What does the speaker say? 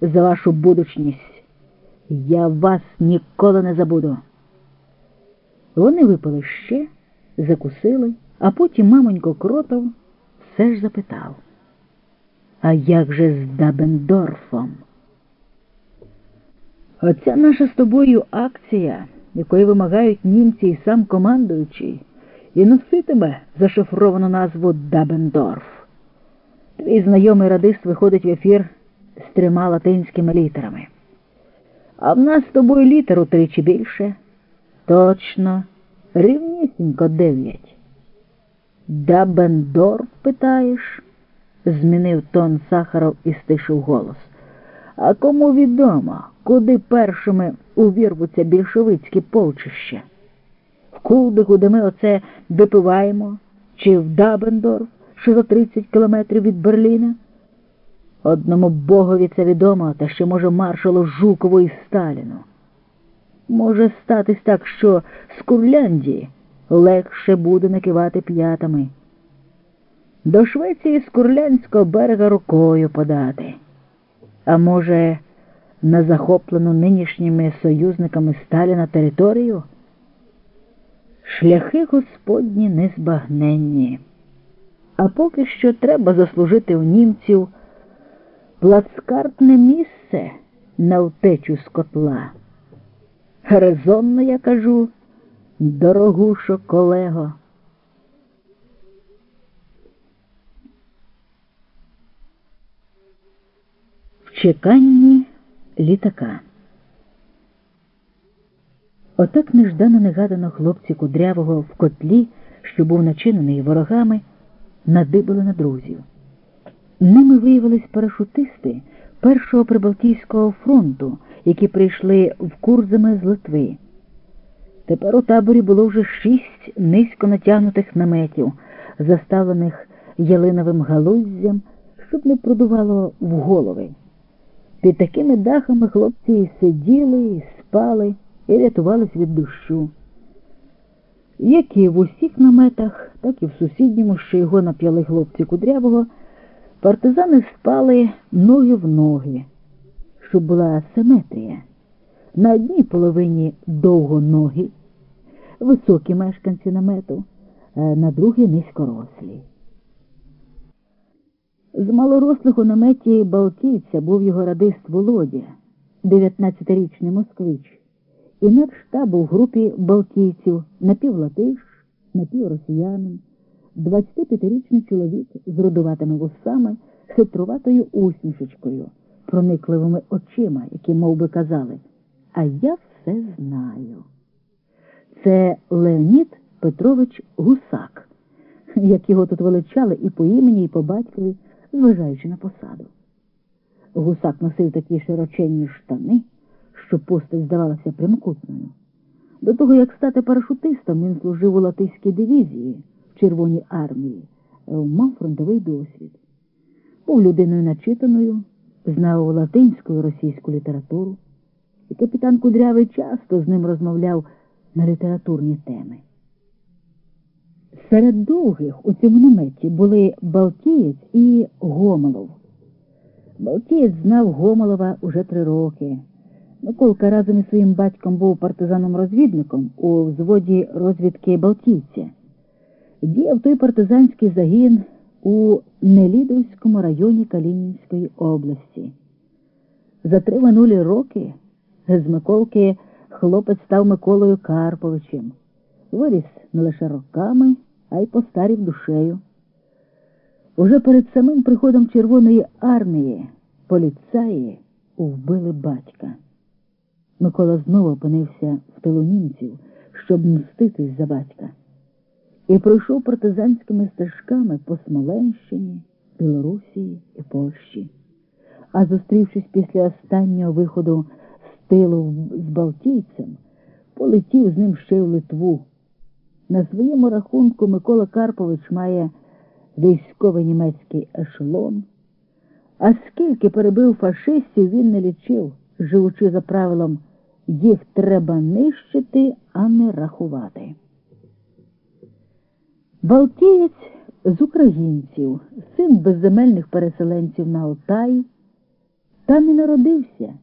за вашу будучність. Я вас ніколи не забуду. Вони випили ще, закусили, а потім мамонько кротов все ж запитав. А як же з Дабендорфом? Оця наша з тобою акція, якої вимагають німці і сам командуючий, і носитиме зашифровану назву Дабендорф. Твій знайомий радист виходить в ефір з трьома латинськими літерами. А в нас з тобою літер утричі більше. Точно, рівнісінько дев'ять. Дабендорф, питаєш? змінив тон Сахаров і стишив голос. А кому відомо, куди першими увірвуться більшовицькі полчища? В Кулбику, де ми оце випиваємо, чи в Дабендорф, що за 30 кілометрів від Берліна? Одному богові це відомо, та ще, може, маршалу Жукову і Сталіну. Може статись так, що з Курляндії легше буде накивати п'ятами. До Швеції з Курлянського берега рукою подати. А може, на захоплену нинішніми союзниками Сталіна територію? Шляхи господні незбагненні. А поки що треба заслужити у німців плацкартне місце на втечу з котла. Резонно я кажу, дорогушо колего. В чеканні літака. Отак неждано негадано хлопці кудрявого в котлі, що був начинений ворогами, надибали на друзів. Ними виявились парашутисти Першого Прибалтійського фронту, які прийшли в Курзами з Литви. Тепер у таборі було вже шість низько натягнутих наметів, заставлених ялиновим галуздям, щоб не продувало в голови. Під такими дахами хлопці сиділи, спали, і рятувались від дощу. Як і в усіх наметах, так і в сусідньому, що його нап'яли хлопці кудрявого. Партизани спали ноги в ноги, щоб була асиметрія. На одній половині довгоногі, високі мешканці намету, на другій низькорослі. З малорослих у наметі Балтійця був його радист Володя, 19-річний москвич, і надштаб у групі Балтійців напівлатиш, напівросіянин. 25-річний чоловік з рудуватими вусами, хитруватою усмішечкою, проникливими очима, які мов би, казали, а я все знаю. Це Леонід Петрович Гусак, як його тут величали і по імені, і по батькові, зважаючи на посаду. Гусак носив такі широченні штани, що постать здавалася прямокутною. До того, як стати парашутистом, він служив у Латиській дивізії. Червоній армії, мав фронтовий досвід. Був людиною начитаною, знав латинську і російську літературу, і капітан Кудрявий часто з ним розмовляв на літературні теми. Серед довгих у цьому наметі були Балтієць і Гомолов. Балтієць знав Гомолова уже три роки. Миколка разом із своїм батьком був партизаном-розвідником у взводі розвідки Балтійця діяв той партизанський загін у Нелідовському районі Калінінської області. За три минулі роки з Миколки хлопець став Миколою Карповичем, виріс не лише роками, а й постарів душею. Уже перед самим приходом Червоної армії поліцаї вбили батька. Микола знову опинився в тилу німців, щоб мститись за батька і пройшов партизанськими стежками по Смоленщині, Білорусі і Польщі. А зустрівшись після останнього виходу з тилу з Балтійцем, полетів з ним ще в Литву. На своєму рахунку Микола Карпович має військовий німецький ешелон. А скільки перебив фашистів, він не лічив, живучи за правилом їх треба нищити, а не рахувати. Балтієць з українців, син безземельних переселенців на Алтай, там і народився.